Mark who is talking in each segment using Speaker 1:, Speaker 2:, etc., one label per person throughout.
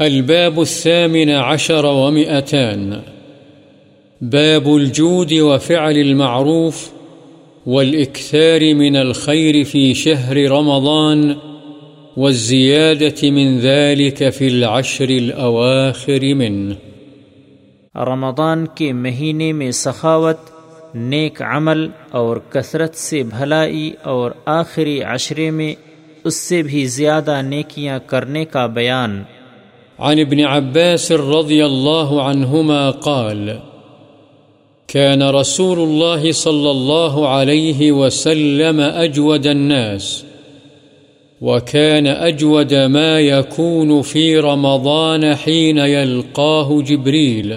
Speaker 1: الباب الثامن عشر ومئتان. باب الجود وفعل المعروف والإكثار من الخير في شهر رمضان والزيادة من ذلك في العشر الأواخر منه.
Speaker 2: رمضان کے مہینے میں سخاوت، نیک عمل اور کثرت سے بھلائی اور آخری عشرے میں اس سے بھی زیادہ نیکیاں کرنے کا بیان۔
Speaker 1: عن ابن عباس رضي الله عنهما قال، كان رسول الله صلى الله عليه وسلم أجود الناس، وكان أجود ما يكون في رمضان حين يلقاه جبريل،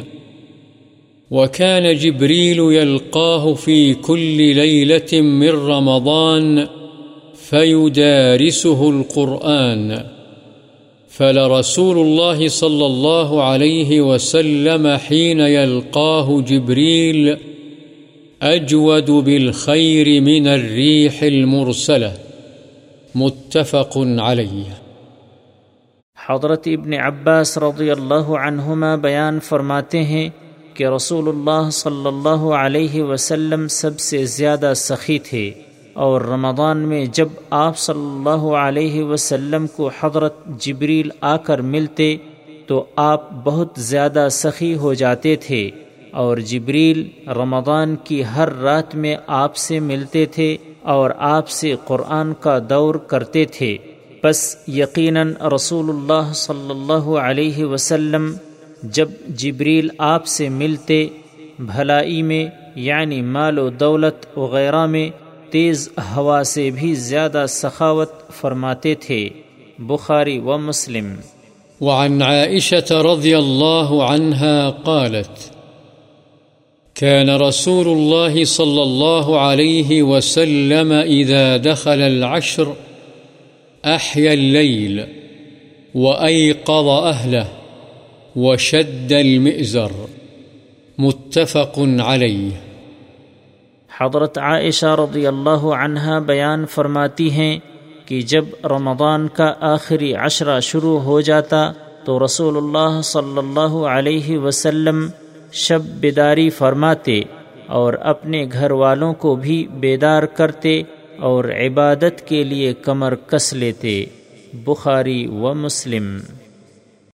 Speaker 1: وكان جبريل يلقاه في كل ليلة من رمضان فيدارسه القرآن. فلرسول الله صلى الله عليه وسلم حين يلقاه جبريل أجود بالخير من الريح المرسلة متفق عليه
Speaker 2: حضرت ابن عباس رضی اللہ عنہما بیان فرماتے ہیں کہ رسول اللہ صلی اللہ علیہ وسلم سب سے زیادہ سخی تھے۔ اور رمضان میں جب آپ صلی اللہ علیہ وسلم کو حضرت جبریل آ کر ملتے تو آپ بہت زیادہ سخی ہو جاتے تھے اور جبریل رمضان کی ہر رات میں آپ سے ملتے تھے اور آپ سے قرآن کا دور کرتے تھے۔ بس یقیناً رسول اللہ صلی اللہ علیہ وسلم جب جبریل آپ سے ملتے، بھلائی میں یعنی مال و دولت وغیرہ میں تیز ہوا سے بھی زیادہ سخاوت فرماتے تھے، بخاری و مسلم۔
Speaker 1: وعن عائشة رضي الله عنها قالت، كان رسول الله صلى الله عليه وسلم إذا دخل العشر أحيا الليل وأيقظ أهله وشد المئزر، متفق عليه۔
Speaker 2: حضرت عائشہ رضی اللہ عنہا بیان فرماتی ہیں کہ جب رمضان کا آخری عشرہ شروع ہو جاتا تو رسول اللہ صلی اللہ علیہ وسلم شب بیداری فرماتے اور اپنے گھر والوں کو بھی بیدار کرتے اور عبادت کے لیے کمر کس لیتے، بخاری و مسلم۔